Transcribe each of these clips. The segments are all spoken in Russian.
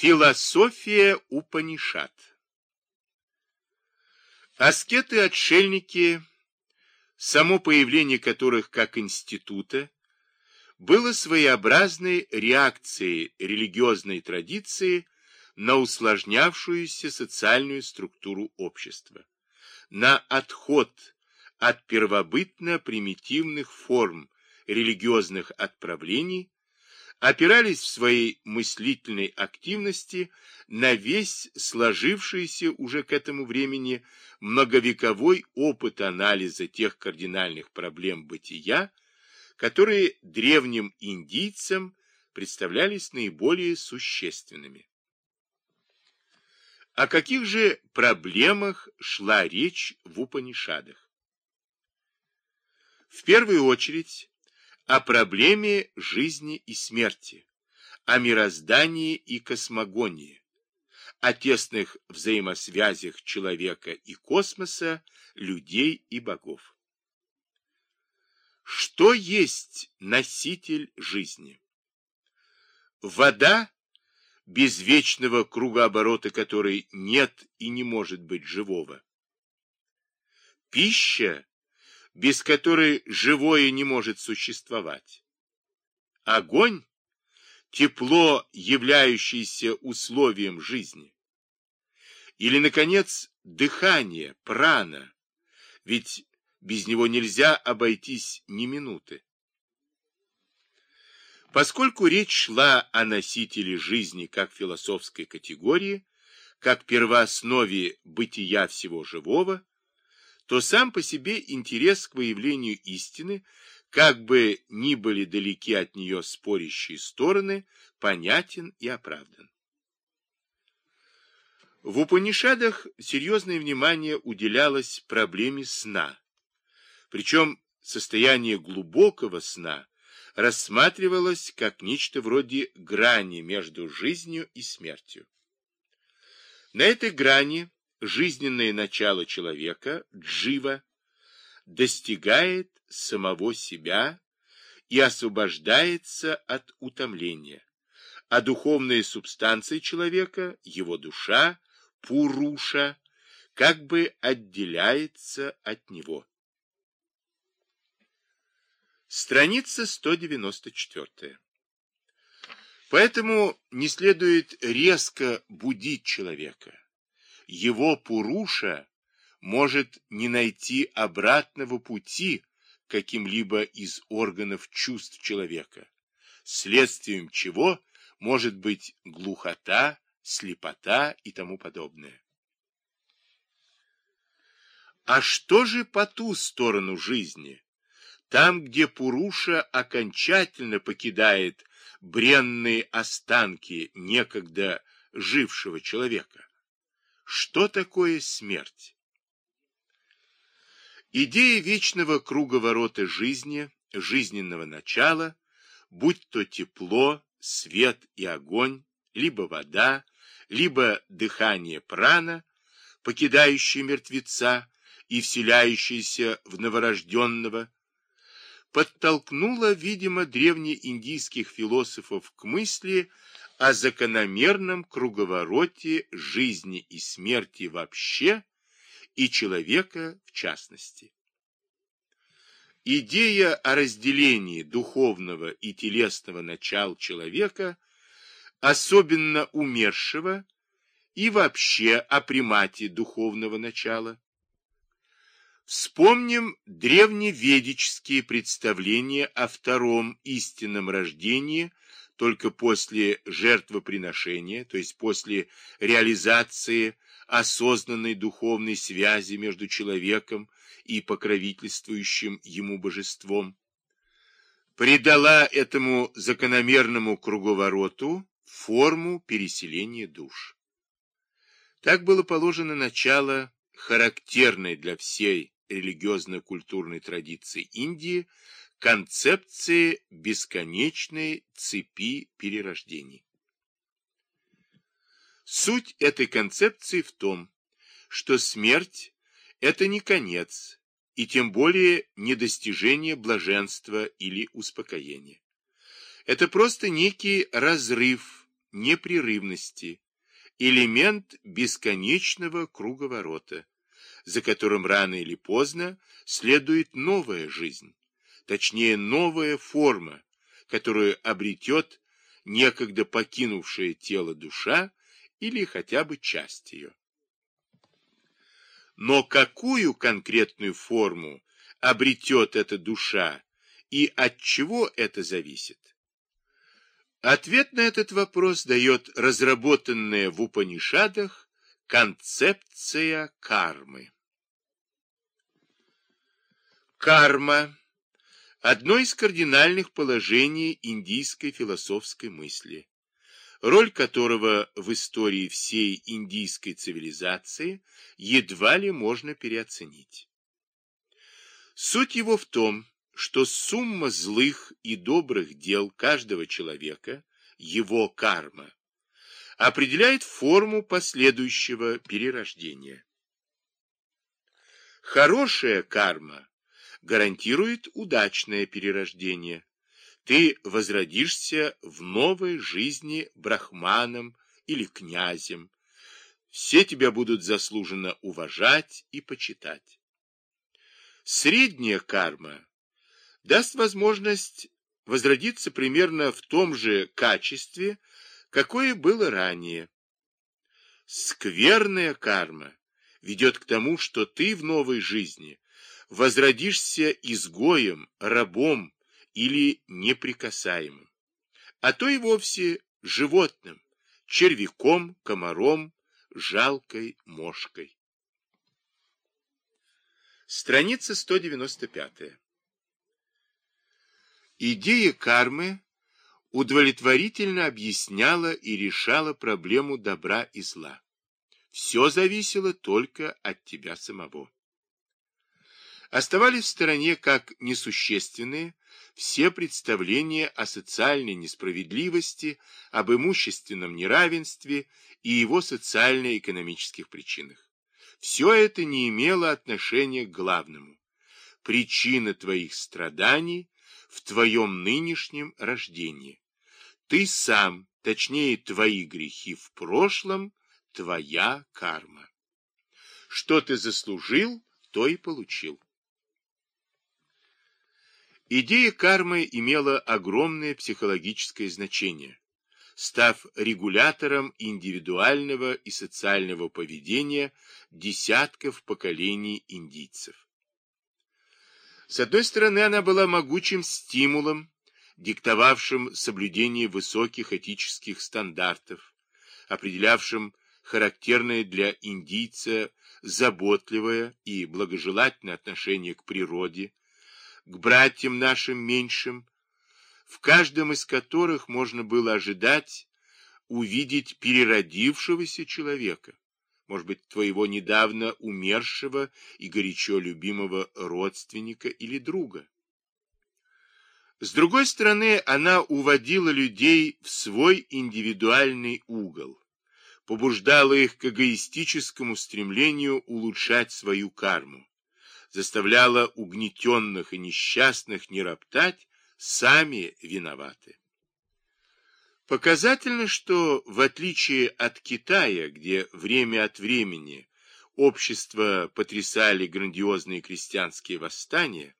Философия Упанишат. Аскеты-отшельники, само появление которых как института, было своеобразной реакцией религиозной традиции на усложнявшуюся социальную структуру общества, на отход от первобытно-примитивных форм религиозных отправлений опирались в своей мыслительной активности на весь сложившийся уже к этому времени многовековой опыт анализа тех кардинальных проблем бытия, которые древним индийцам представлялись наиболее существенными. О каких же проблемах шла речь в Упанишадах? В первую очередь о проблеме жизни и смерти, о мироздании и космогонии, о тесных взаимосвязях человека и космоса, людей и богов. Что есть носитель жизни? Вода, без вечного кругооборота которой нет и не может быть живого. Пища, без которой живое не может существовать. Огонь – тепло, являющееся условием жизни. Или, наконец, дыхание, прана, ведь без него нельзя обойтись ни минуты. Поскольку речь шла о носителе жизни как философской категории, как первооснове бытия всего живого, то сам по себе интерес к выявлению истины, как бы ни были далеки от нее спорящие стороны, понятен и оправдан. В Упанишадах серьезное внимание уделялось проблеме сна, причем состояние глубокого сна рассматривалось как нечто вроде грани между жизнью и смертью. На этой грани жизненное начало человека, джива, достигает самого себя и освобождается от утомления, а духовная субстанция человека, его душа, пуруша, как бы отделяется от него. Страница 194. Поэтому не следует резко будить человека его Пуруша может не найти обратного пути каким-либо из органов чувств человека, следствием чего может быть глухота, слепота и тому подобное. А что же по ту сторону жизни? Там, где Пуруша окончательно покидает бренные останки некогда жившего человека. Что такое смерть? Идея вечного круговорота жизни, жизненного начала, будь то тепло, свет и огонь, либо вода, либо дыхание прана, покидающее мертвеца и вселяющееся в новорожденного, подтолкнула, видимо, древнеиндийских философов к мысли о закономерном круговороте жизни и смерти вообще и человека в частности. Идея о разделении духовного и телесного начал человека, особенно умершего, и вообще о примате духовного начала. Вспомним древневедические представления о втором истинном рождении – только после жертвоприношения, то есть после реализации осознанной духовной связи между человеком и покровительствующим ему божеством, придала этому закономерному круговороту форму переселения душ. Так было положено начало характерной для всей религиозно-культурной традиции Индии концепции бесконечной цепи перерождений. Суть этой концепции в том, что смерть – это не конец, и тем более не достижение блаженства или успокоения. Это просто некий разрыв непрерывности, элемент бесконечного круговорота, за которым рано или поздно следует новая жизнь, точнее новая форма, которую обретет некогда покинувшее тело душа или хотя бы часть ее. Но какую конкретную форму обретет эта душа и от чего это зависит? Ответ на этот вопрос дает разработанная в Упанишадах концепция кармы. Карма – одно из кардинальных положений индийской философской мысли, роль которого в истории всей индийской цивилизации едва ли можно переоценить. Суть его в том, что сумма злых и добрых дел каждого человека, его карма, определяет форму последующего перерождения. Хорошая карма гарантирует удачное перерождение. Ты возродишься в новой жизни брахманом или князем. Все тебя будут заслуженно уважать и почитать. Средняя карма даст возможность возродиться примерно в том же качестве, какое было ранее. Скверная карма ведет к тому, что ты в новой жизни возродишься изгоем, рабом или неприкасаемым, а то и вовсе животным, червяком, комаром, жалкой мошкой. Страница 195. Идея кармы удовлетворительно объясняла и решала проблему добра и зла. Все зависело только от тебя самого. Оставались в стороне как несущественные все представления о социальной несправедливости, об имущественном неравенстве и его социально-экономических причинах. Все это не имело отношения к главному. Причина твоих страданий в твоем нынешнем рождении. Ты сам, точнее, твои грехи в прошлом, твоя карма. Что ты заслужил, то и получил. Идея кармы имела огромное психологическое значение, став регулятором индивидуального и социального поведения десятков поколений индийцев. С одной стороны, она была могучим стимулом, диктовавшим соблюдение высоких этических стандартов, определявшим характерное для индийца заботливое и благожелательное отношение к природе, к братьям нашим меньшим, в каждом из которых можно было ожидать увидеть переродившегося человека может быть, твоего недавно умершего и горячо любимого родственника или друга. С другой стороны, она уводила людей в свой индивидуальный угол, побуждала их к эгоистическому стремлению улучшать свою карму, заставляла угнетенных и несчастных не роптать, сами виноваты. Показательно, что в отличие от Китая, где время от времени общество потрясали грандиозные крестьянские восстания,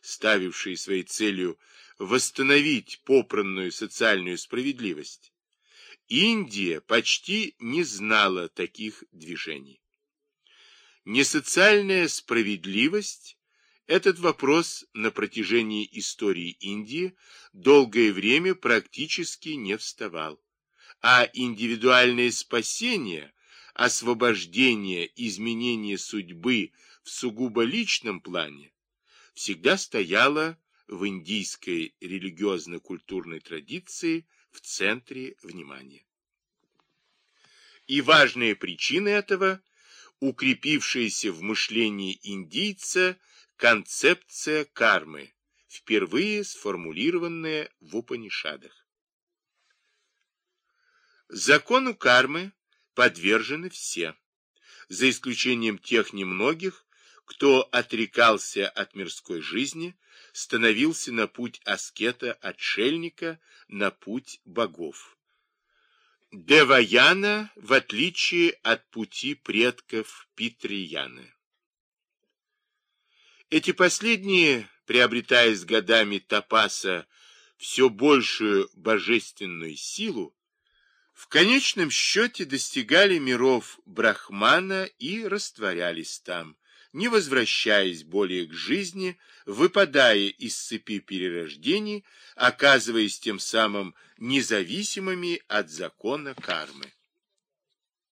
ставившие своей целью восстановить попранную социальную справедливость, Индия почти не знала таких движений. Несоциальная справедливость этот вопрос на протяжении истории Индии долгое время практически не вставал, а индивидуальное спасение, освобождение, изменение судьбы в сугубо личном плане всегда стояло в индийской религиозно-культурной традиции в центре внимания. И важная причина этого – укрепившаяся в мышлении индийца Концепция кармы, впервые сформулированная в Упанишадах. Закону кармы подвержены все, за исключением тех немногих, кто отрекался от мирской жизни, становился на путь аскета-отшельника, на путь богов. Деваяна, в отличие от пути предков Питрияна. Эти последние, приобретая с годами Тапаса все большую божественную силу, в конечном счете достигали миров Брахмана и растворялись там, не возвращаясь более к жизни, выпадая из цепи перерождений, оказываясь тем самым независимыми от закона кармы.